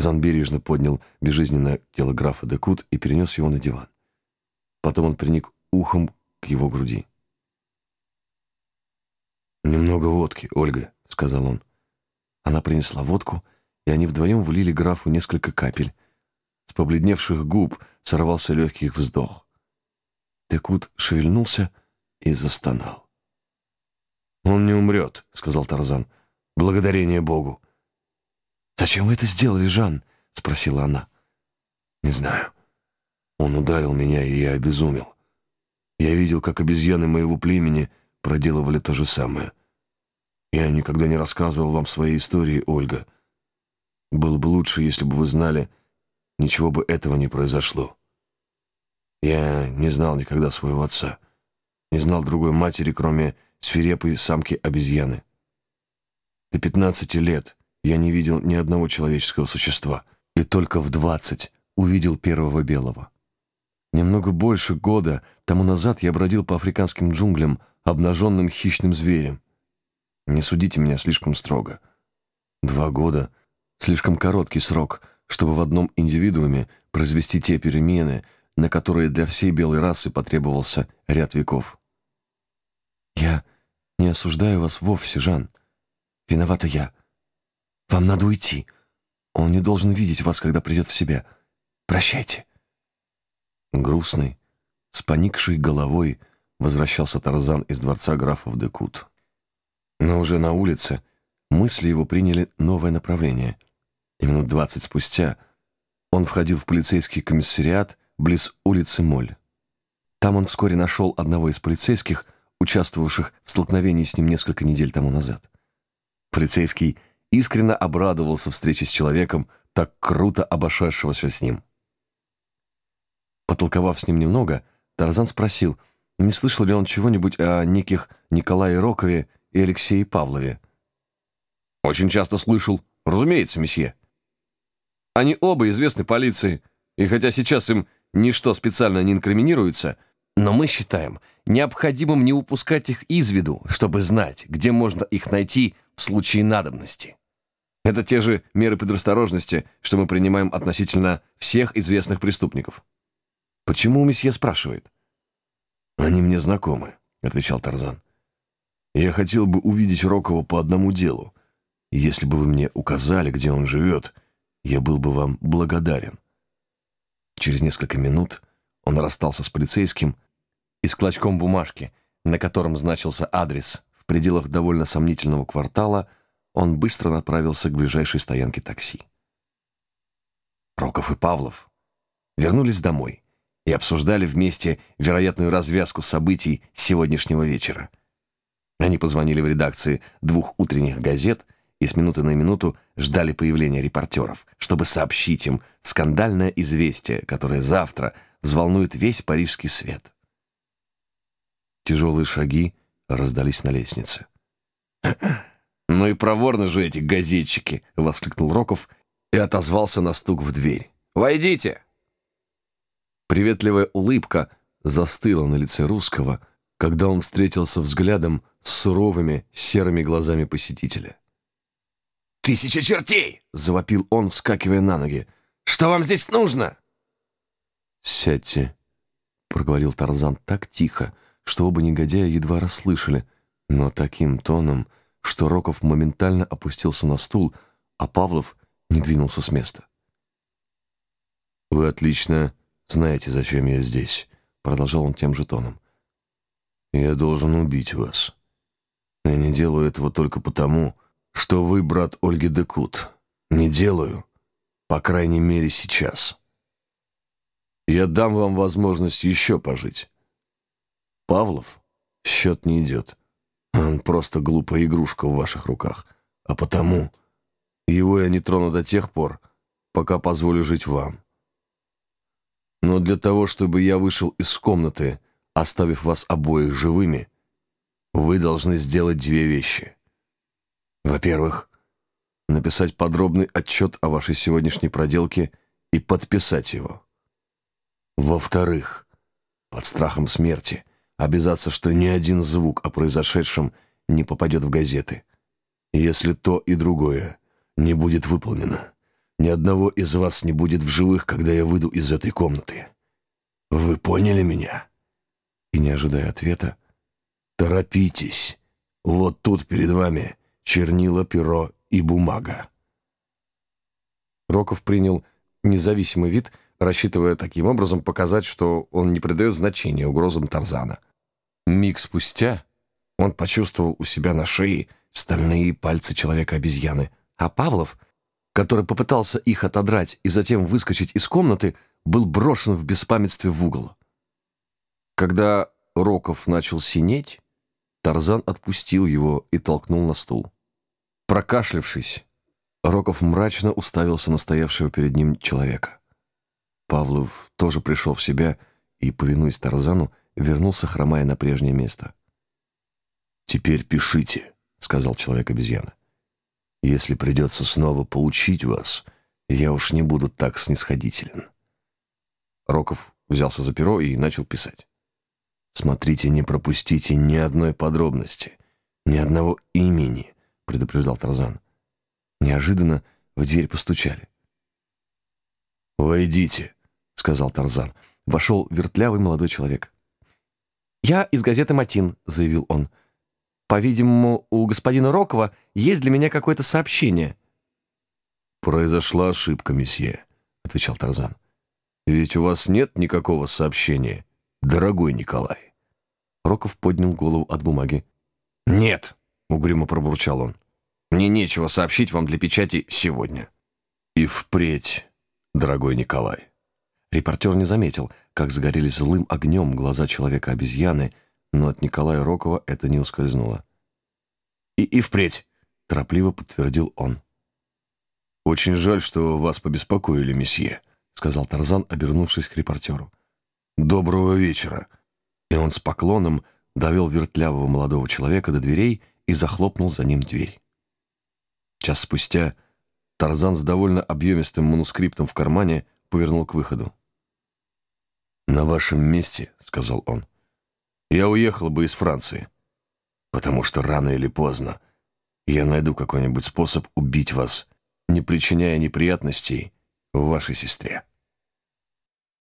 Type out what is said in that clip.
Тарзан бережно поднял безжизненное тело графа Декут и перенес его на диван. Потом он приник ухом к его груди. «Немного водки, Ольга», — сказал он. Она принесла водку, и они вдвоем влили графу несколько капель. С побледневших губ сорвался легкий вздох. Декут шевельнулся и застонал. «Он не умрет», — сказал Тарзан. «Благодарение Богу». «Зачем вы это сделали, Жан?» — спросила она. «Не знаю. Он ударил меня, и я обезумел. Я видел, как обезьяны моего племени проделывали то же самое. Я никогда не рассказывал вам своей истории, Ольга. Было бы лучше, если бы вы знали, ничего бы этого не произошло. Я не знал никогда своего отца, не знал другой матери, кроме свирепой самки обезьяны. До пятнадцати лет я не видел ни одного человеческого существа, и только в двадцать увидел первого белого. Немного больше года тому назад я бродил по африканским джунглям обнаженным хищным зверем. Не судите меня слишком строго. Два года — слишком короткий срок, чтобы в одном индивидууме произвести те перемены, на которые для всей белой расы потребовался ряд веков. Я не осуждаю вас вовсе, Жан. Виновата я. Вам надо уйти. Он не должен видеть вас, когда придет в себя. Прощайте. Грустный, с поникшей головой возвращался Тарзан из дворца графов Декут. Но уже на улице мысли его приняли новое направление. И минут двадцать спустя он входил в полицейский комиссариат близ улицы Моль. Там он вскоре нашел одного из полицейских, участвовавших в столкновении с ним несколько недель тому назад. Полицейский искренне обрадовался встрече с человеком, так круто обошедшегося с ним. Потолковав с ним немного, Тарзан спросил, не слышал ли он чего-нибудь о неких Николае Рокове и Алексее Павлове. «Очень часто слышал. Разумеется, месье. Они оба известны полиции, и хотя сейчас им ничто специально не инкриминируется, но мы считаем необходимым не упускать их из виду, чтобы знать, где можно их найти в случае надобности. Это те же меры предосторожности, что мы принимаем относительно всех известных преступников. Почему месье спрашивает? Они мне знакомы, отвечал Тарзан. Я хотел бы увидеть Рокова по одному делу. Если бы вы мне указали, где он живет, я был бы вам благодарен. Через несколько минут он расстался с полицейским и с клочком бумажки, на котором значился адрес в пределах довольно сомнительного квартала, он быстро направился к ближайшей стоянке такси. Роков и Павлов вернулись домой и обсуждали вместе вероятную развязку событий сегодняшнего вечера. Они позвонили в редакции двух утренних газет и с минуты на минуту ждали появления репортеров, чтобы сообщить им скандальное известие, которое завтра взволнует весь парижский свет. Тяжелые шаги раздались на лестнице. «Ну и проворно же эти газетчики!» — воскликнул Роков и отозвался на стук в дверь. «Войдите!» Приветливая улыбка застыла на лице русского, когда он встретился взглядом с суровыми серыми глазами посетителя. «Тысяча чертей!» — завопил он, вскакивая на ноги. «Что вам здесь нужно?» «Сядьте», — проговорил Тарзан так тихо, что оба негодяя едва расслышали, но таким тоном, что Роков моментально опустился на стул, а Павлов не двинулся с места. «Вы отлично «Знаете, зачем я здесь?» — продолжал он тем же тоном. «Я должен убить вас. Я не делаю этого только потому, что вы брат Ольги Декут. Не делаю, по крайней мере, сейчас. Я дам вам возможность еще пожить. Павлов, счет не идет. Он просто глупая игрушка в ваших руках. А потому его я не трону до тех пор, пока позволю жить вам. Но для того, чтобы я вышел из комнаты, оставив вас обоих живыми, вы должны сделать две вещи. Во-первых, написать подробный отчет о вашей сегодняшней проделке и подписать его. Во-вторых, под страхом смерти обязаться, что ни один звук о произошедшем не попадет в газеты. Если то и другое не будет выполнено, Ни одного из вас не будет в живых, когда я выйду из этой комнаты. Вы поняли меня?» И, не ожидая ответа, «Торопитесь. Вот тут перед вами чернила, перо и бумага». Роков принял независимый вид, рассчитывая таким образом показать, что он не придает значения угрозам Тарзана. Миг спустя он почувствовал у себя на шее стальные пальцы человека-обезьяны, а Павлов — который попытался их отодрать и затем выскочить из комнаты, был брошен в беспамятстве в угол. Когда Роков начал синеть, Тарзан отпустил его и толкнул на стул. Прокашлявшись, Роков мрачно уставился на стоявшего перед ним человека. Павлов тоже пришел в себя и, повинуясь Тарзану, вернулся, хромая на прежнее место. «Теперь пишите», — сказал человек-обезьяна. Если придется снова поучить вас, я уж не буду так снисходителен. Роков взялся за перо и начал писать. «Смотрите, не пропустите ни одной подробности, ни одного имени», — предупреждал Тарзан. Неожиданно в дверь постучали. «Войдите», — сказал Тарзан. Вошел вертлявый молодой человек. «Я из газеты «Матин», — заявил он. По-видимому, у господина Рокова есть для меня какое-то сообщение». «Произошла ошибка, месье», — отвечал Тарзан. «Ведь у вас нет никакого сообщения, дорогой Николай». Роков поднял голову от бумаги. «Нет», — угрюмо пробурчал он. «Мне нечего сообщить вам для печати сегодня». «И впредь, дорогой Николай». Репортер не заметил, как загорелись злым огнем глаза человека-обезьяны, но от Николая Рокова это не ускользнуло. «И, и впредь», — торопливо подтвердил он. «Очень жаль, что вас побеспокоили, месье», — сказал Тарзан, обернувшись к репортеру. «Доброго вечера». И он с поклоном довел вертлявого молодого человека до дверей и захлопнул за ним дверь. Час спустя Тарзан с довольно объемистым манускриптом в кармане повернул к выходу. «На вашем месте», — сказал он, я уехал бы из Франции, потому что рано или поздно я найду какой-нибудь способ убить вас, не причиняя неприятностей вашей сестре.